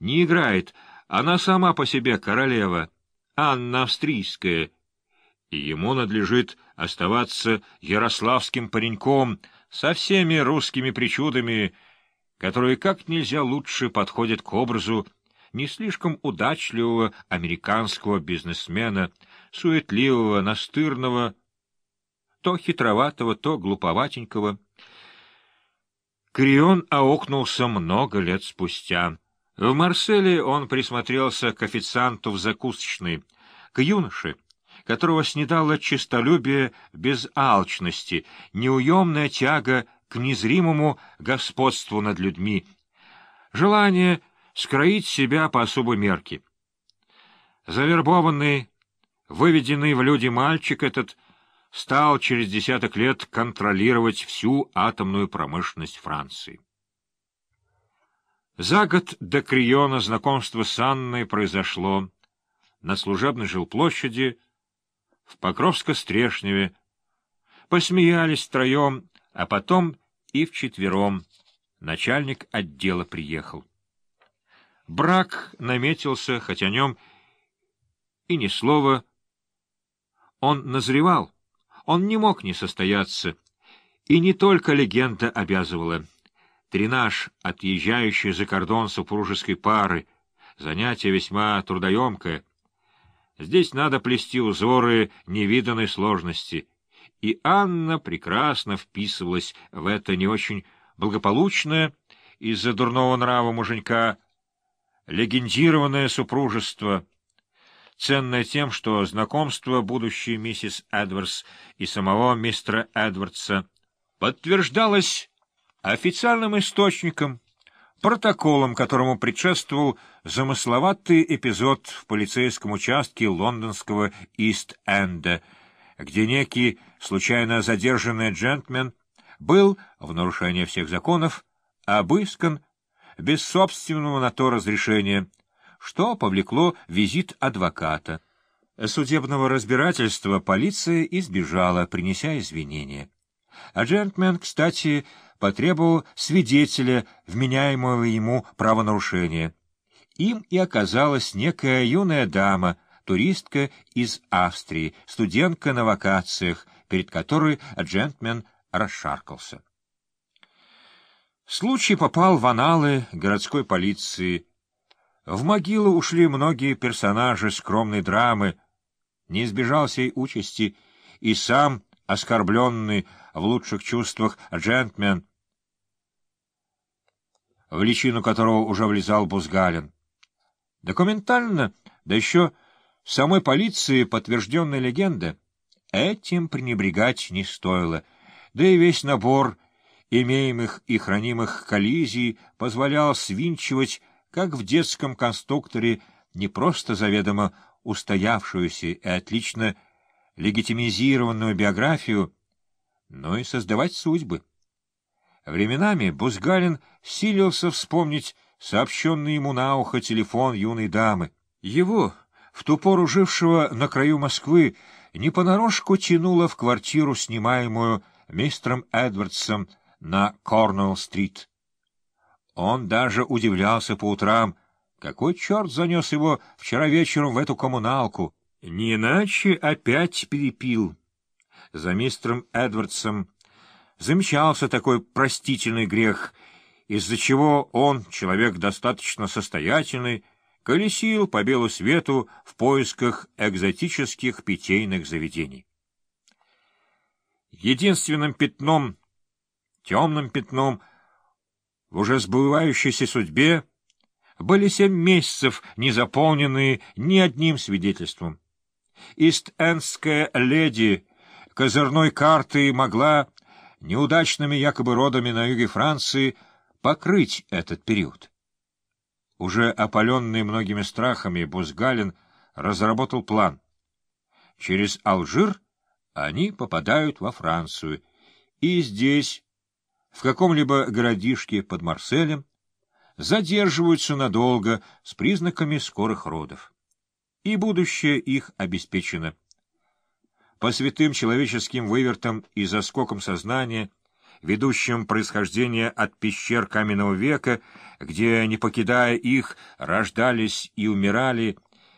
не играет, она сама по себе королева, Анна Австрийская, и ему надлежит оставаться ярославским пареньком со всеми русскими причудами, которые как нельзя лучше подходят к образу не слишком удачливого американского бизнесмена, суетливого, настырного, то хитроватого, то глуповатенького. Крион аукнулся много лет спустя. В Марселе он присмотрелся к официанту в закусочной, к юноше, которого снедало честолюбие без алчности, неуемная тяга к незримому господству над людьми, желание скроить себя по особой мерке. Завербованный, выведенный в люди мальчик этот стал через десяток лет контролировать всю атомную промышленность Франции. За год до Криона знакомство с Анной произошло на служебной жилплощади в Покровско-Стрешневе. Посмеялись втроем, а потом и вчетвером. Начальник отдела приехал. Брак наметился, хоть о нем и ни слова. Он назревал, он не мог не состояться, и не только легенда обязывала. Тренаж, отъезжающий за кордон супружеской пары, занятие весьма трудоемкое. Здесь надо плести узоры невиданной сложности, и Анна прекрасно вписывалась в это не очень благополучное из-за дурного нрава муженька легендированное супружество, ценное тем, что знакомство будущей миссис Эдвардс и самого мистера Эдвардса подтверждалось официальным источником, протоколом, которому предшествовал замысловатый эпизод в полицейском участке лондонского Ист-Энда, где некий случайно задержанный джентльмен был, в нарушение всех законов, обыскан без собственного на то разрешения, что повлекло визит адвоката. Судебного разбирательства полиция избежала, принеся извинения. А джентльмен, кстати, потребовал свидетеля, вменяемого ему правонарушения. Им и оказалась некая юная дама, туристка из Австрии, студентка на вакациях, перед которой джентльмен расшаркался. Случай попал в аналы городской полиции. В могилу ушли многие персонажи скромной драмы. Не избежал сей участи и сам оскорбленный в лучших чувствах джентльмен, в личину которого уже влезал Бузгалин. Документально, да еще самой полиции подтвержденная легенда, этим пренебрегать не стоило, да и весь набор — имеемых и хранимых коллизий позволял свинчивать, как в детском конструкторе, не просто заведомо устоявшуюся и отлично легитимизированную биографию, но и создавать судьбы. Временами Бузгалин силился вспомнить сообщенный ему на ухо телефон юной дамы. Его, в ту пору жившего на краю Москвы, не понарошку тянуло в квартиру, снимаемую мистером Эдвардсом, на Корнуэлл-стрит. Он даже удивлялся по утрам, какой черт занес его вчера вечером в эту коммуналку. Не иначе опять перепил. За мистером Эдвардсом замечался такой простительный грех, из-за чего он, человек достаточно состоятельный, колесил по белу свету в поисках экзотических питейных заведений. Единственным пятном темным пятном в уже сбывающейся судьбе были семь месяцев, не заполненные ни одним свидетельством. Ист-Эндская леди козырной карты могла неудачными якобы родами на юге Франции покрыть этот период. Уже опаленный многими страхами, Бузгалин разработал план. Через Алжир они попадают во Францию, и здесь в каком-либо городишке под Марселем, задерживаются надолго с признаками скорых родов. И будущее их обеспечено. По святым человеческим вывертам и заскокам сознания ведущим происхождение от пещер каменного века, где, не покидая их, рождались и умирали